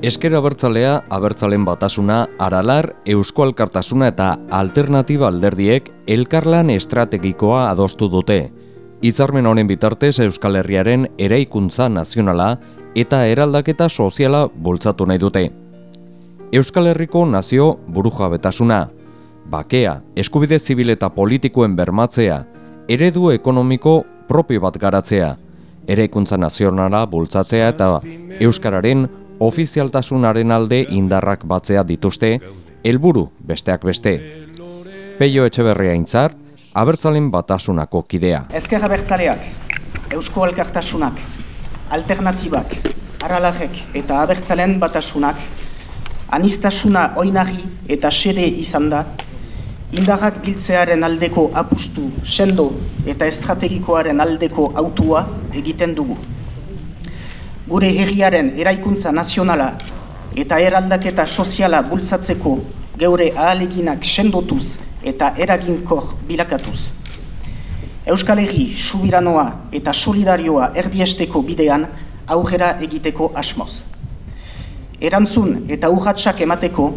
Esker abertzalea, abertzalen batasuna, aralar, eusko alkartasuna eta alternatiba alderdiek elkarlan estrategikoa adostu dute. Itzarmen honen bitartez Euskal Herriaren eraikuntza nazionala eta eraldaketa soziala bultzatu nahi dute. Euskal Herriko nazio buruja betasuna, bakea, eskubide zibil eta politikoen bermatzea, eredu ekonomiko propio bat garatzea, eraikuntza nazionala bultzatzea eta Euskararen ofizialtasunaren alde indarrak batzea dituzte, helburu besteak beste. Peio Etxeberria intzar, abertzalen batasunako kidea. Ezker abertzaleak, Eusko Elkartasunak, Alternatibak, Aralarek eta abertzalen batasunak, anistasuna oinari eta xede izan da, indarrak biltzearen aldeko apustu, sendo eta estrategikoaren aldeko autua egiten dugu gure herriaren eraikuntza nazionala eta eraldaketa soziala bultzatzeko geure ahaleginak sendotuz eta eraginkor bilakatuz. Euskal Herri subiranoa eta solidarioa erdiesteko bidean aurrera egiteko asmoz. Erantzun eta urratsak emateko,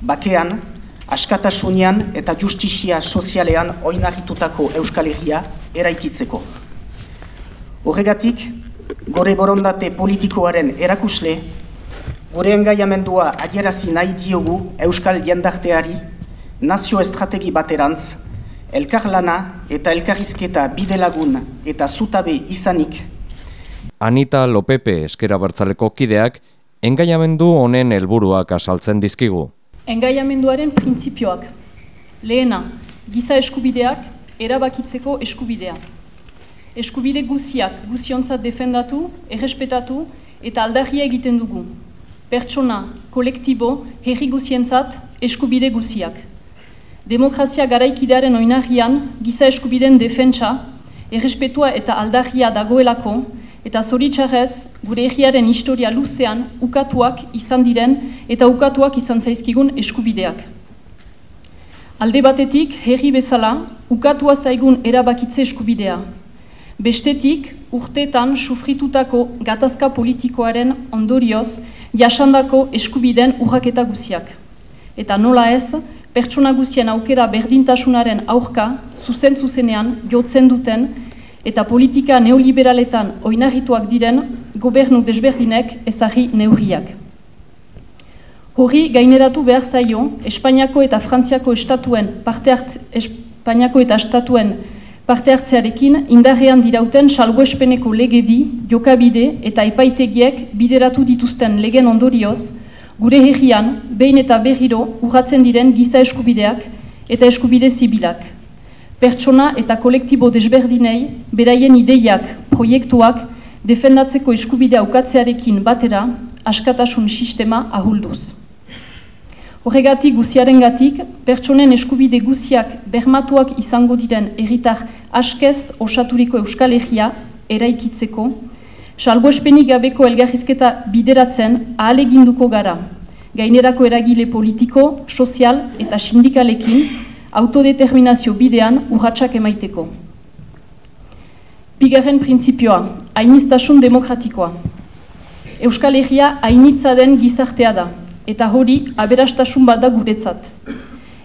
bakean, askatasunian eta justizia sozialean oinarritutako Euskal Herria eraikitzeko. Horregatik, gore borondate politikoaren erakusle, gore engaiamendua adierazi nahi diogu Euskal Jendarteari, nazio estrategi baterantz, elkarlana eta elkarrizketa bidelagun eta zutabe izanik. Anita Lopepe eskera bertzaleko kideak, engaiamendu honen helburuak asaltzen dizkigu. Engaiamenduaren printzipioak. Lehena, giza eskubideak, erabakitzeko eskubidea eskubide guziak guziontzat defendatu, errespetatu eta aldarria egiten dugu. Pertsona, kolektibo, herri guzientzat eskubide guziak. Demokrazia garaikidearen oinarrian giza eskubideen defentsa, errespetua eta aldarria dagoelako, eta zoritxarrez gure herriaren historia luzean ukatuak izan diren eta ukatuak izan zaizkigun eskubideak. Alde batetik, herri bezala, ukatua zaigun erabakitze eskubidea, Bestetik, urteetan sufritutako gatazka politikoaren ondorioz jasandako eskubiden urraketa guziak. Eta nola ez, pertsona guzien aukera berdintasunaren aurka, zuzen zuzenean, jotzen duten, eta politika neoliberaletan oinarrituak diren gobernu desberdinek ezagri neurriak. Hori gaineratu behar zaio, Espainiako eta Frantziako estatuen parte hart, Espainiako eta estatuen parte hartzearekin indarrean dirauten salgoespeneko legedi, jokabide eta epaitegiek bideratu dituzten legen ondorioz, gure herrian, behin eta berriro urratzen diren giza eskubideak eta eskubide zibilak. Pertsona eta kolektibo desberdinei, beraien ideiak, proiektuak, defendatzeko eskubidea ukatzearekin batera, askatasun sistema ahulduz. Horregatik guziaren gatik, pertsonen eskubide guziak bermatuak izango diren erritar askez osaturiko euskal egia eraikitzeko, salbo espenik gabeko elgarrizketa bideratzen ahaleginduko gara, gainerako eragile politiko, sozial eta sindikalekin autodeterminazio bidean urratsak emaiteko. Bigarren printzipioa, hainiztasun demokratikoa. Euskal Herria hainitza den gizartea da, eta hori aberastasun bat da guretzat.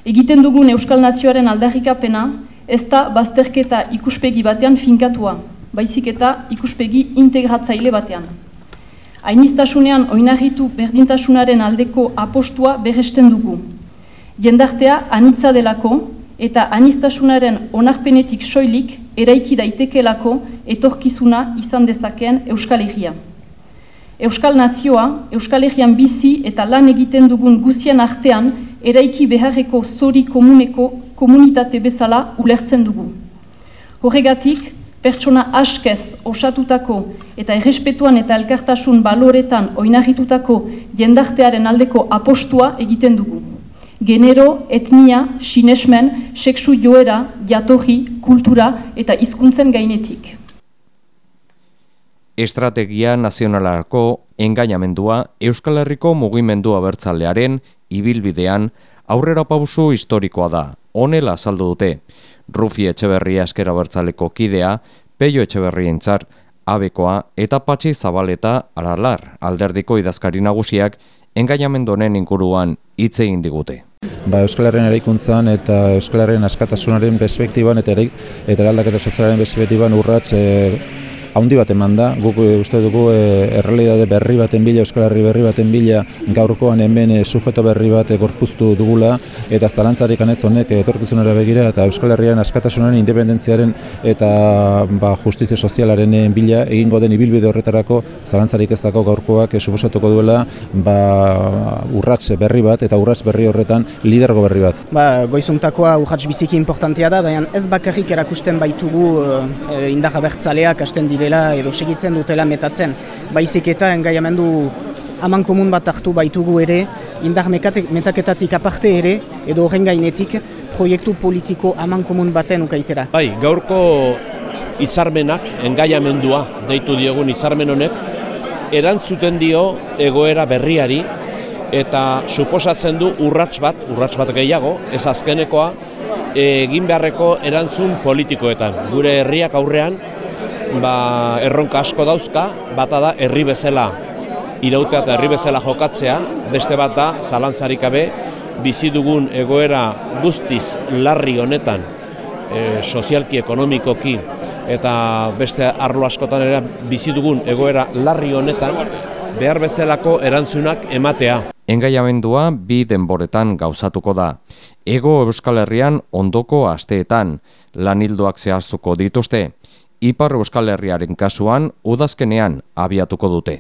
Egiten dugun Euskal Nazioaren aldarrikapena ez da bazterketa ikuspegi batean finkatua, baizik eta ikuspegi integratzaile batean. Ainiztasunean oinarritu berdintasunaren aldeko apostua berresten dugu. Jendartea anitza delako eta anistasunaren onarpenetik soilik eraiki daitekelako etorkizuna izan dezakeen Euskal Herria. Euskal Nazioa, Euskal Herrian bizi eta lan egiten dugun guzien artean eraiki beharreko zori komuneko komunitate bezala ulertzen dugu. Horregatik, pertsona askez osatutako eta errespetuan eta elkartasun baloretan oinarritutako jendartearen aldeko apostua egiten dugu. Genero, etnia, sinesmen, seksu joera, jatorri, kultura eta hizkuntzen gainetik estrategia nazionalarako engainamendua Euskal Herriko mugimendua bertzalearen ibilbidean aurrera pausu historikoa da, honela azaldu dute. Rufi Etxeberria eskera bertzaleko kidea, Peio Etxeberria entzart, abekoa eta patxi zabaleta aralar alderdiko idazkari nagusiak engainamendonen inguruan hitz egin digute. Ba, Euskal Herren eraikuntzan eta Euskal Herren askatasunaren perspektiban eta eta aldaketa sozialaren perspektiban urrats e, haundi bat eman da, guk e, uste dugu e, errealidade berri baten bila, Euskal Herri berri baten bila, gaurkoan hemen e, sujeto berri bat gorpuztu dugula, eta zalantzarik anez honek etorkizunera begira, eta Euskal Herrian askatasunaren independentziaren eta ba, justizia sozialaren bila egingo den ibilbide horretarako zalantzarik ez dako gaurkoak e, suposatuko duela ba, urrats berri bat, eta urrats berri horretan lidergo berri bat. Ba, goizuntakoa urrats biziki importantia da, baina ez bakarrik erakusten baitugu e, indar abertzaleak hasten direla edo segitzen dutela metatzen. Baizik eta engaiamendu aman komun bat hartu baitugu ere, indar metaketatik aparte ere, edo horren gainetik proiektu politiko aman komun baten ukaitera. Bai, gaurko hitzarmenak engaiamendua deitu diogun hitzarmen honek, erantzuten dio egoera berriari, eta suposatzen du urrats bat, urrats bat gehiago, ez azkenekoa, egin beharreko erantzun politikoetan. Gure herriak aurrean, ba, erronka asko dauzka, bata da herri bezala irautea eta herri bezala jokatzea, beste bat da, zalantzarik abe, bizi dugun egoera guztiz larri honetan, e, sozialki, ekonomikoki, eta beste arlo askotan ere bizi dugun egoera larri honetan, behar bezalako erantzunak ematea. Engaiamendua bi denboretan gauzatuko da. Ego Euskal Herrian ondoko asteetan, lanildoak zehaztuko dituzte. Ipar Euskal Herriaren kasuan udazkenean abiatuko dute.